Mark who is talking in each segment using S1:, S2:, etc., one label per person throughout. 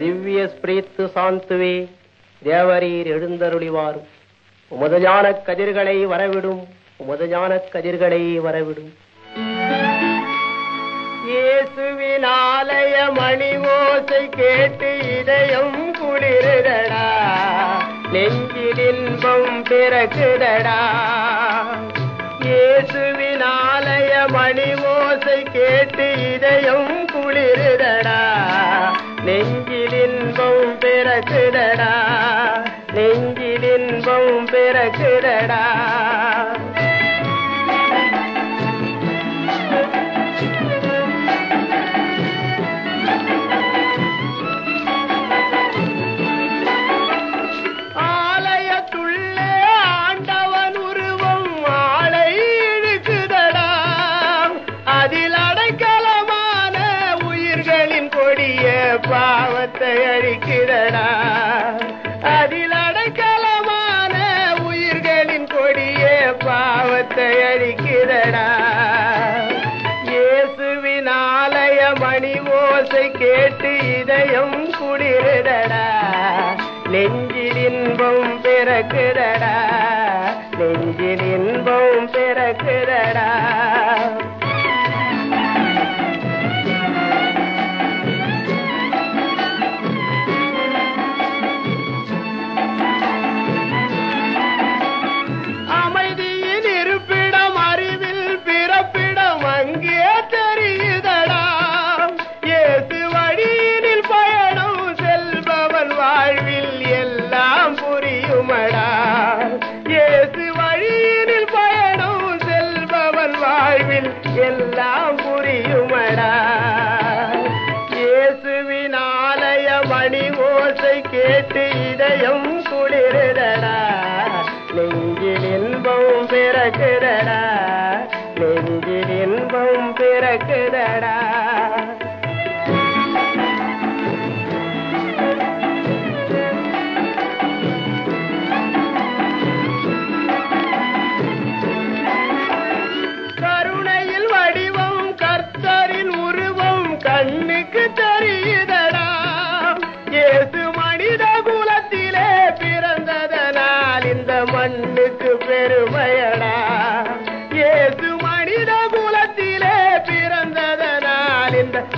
S1: திவ்ய ஸ்பிரீத்து சாந்துவே தேவரீர் எழுந்தருளிவாரும் உமது ஞான கதிர்களை வரவிடும் உமது ஞான கதிர்களை வரவிடும். இயேசுவினாலய மணி ஓசை கேட்டு இதயம் குளிருதடா. நெஞ்சில் இன்பம் பிறக்குதடா. இயேசுவின் மணி ஓசை கேட்டு இதயம் உயிர்களின் பிறகுடடா பாவத்தை அழிக்கிறடா அதில் மணி ஓசை கேட்டு இதயம் குளிரடா நெஞ்சில் இன்பம் பிறக்குதடா. நெஞ்சில் இன்பம் பிறக்குதடா. வாழ்வில் எல்லாம் புரியுமடா. இயேசுவின் ஆலய மணி ஓசை கேட்டு இதயம் குளிரடா நெஞ்சில் இன்பம் பிறக்குதடா. நெஞ்சில் இன்பம் பிறக்குதடா.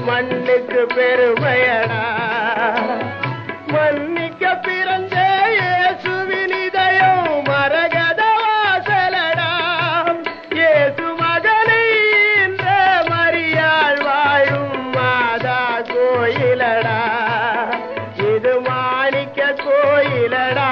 S1: மண்ணுக்கு பெருமையடா. மன்னிக்க பிறந்த சுவினிதயம் மரகத வாசலடா. ஏசு மகனை இந்த மரியாள் வாழும் மாதா கோயிலடா. இது மாணிக்க கோயிலடா.